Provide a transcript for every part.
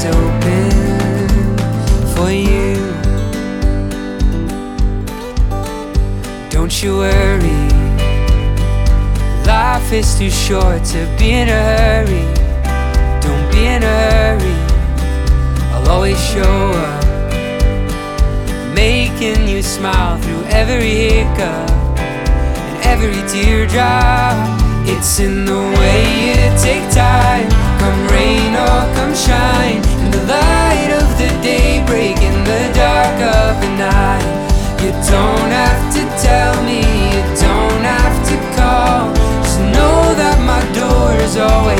always open for you. Don't you worry, life is too short to be in a hurry. Don't be in a hurry, I'll always show up, making you smile through every hiccup and every teardrop. It's in the way you take time, come rain or come shine,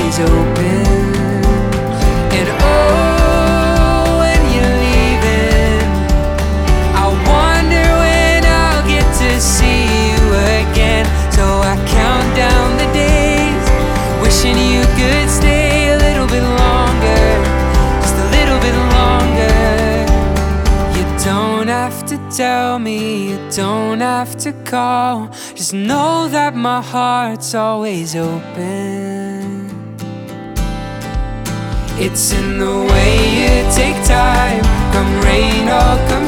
always open. And oh, when you're leaving, I wonder when I'll get to see you again. So I count down the days, wishing you could stay a little bit longer, just a little bit longer. You don't have to tell me, you don't have to call. Just know that my heart's always open. It's in the way you take time, come rain or come.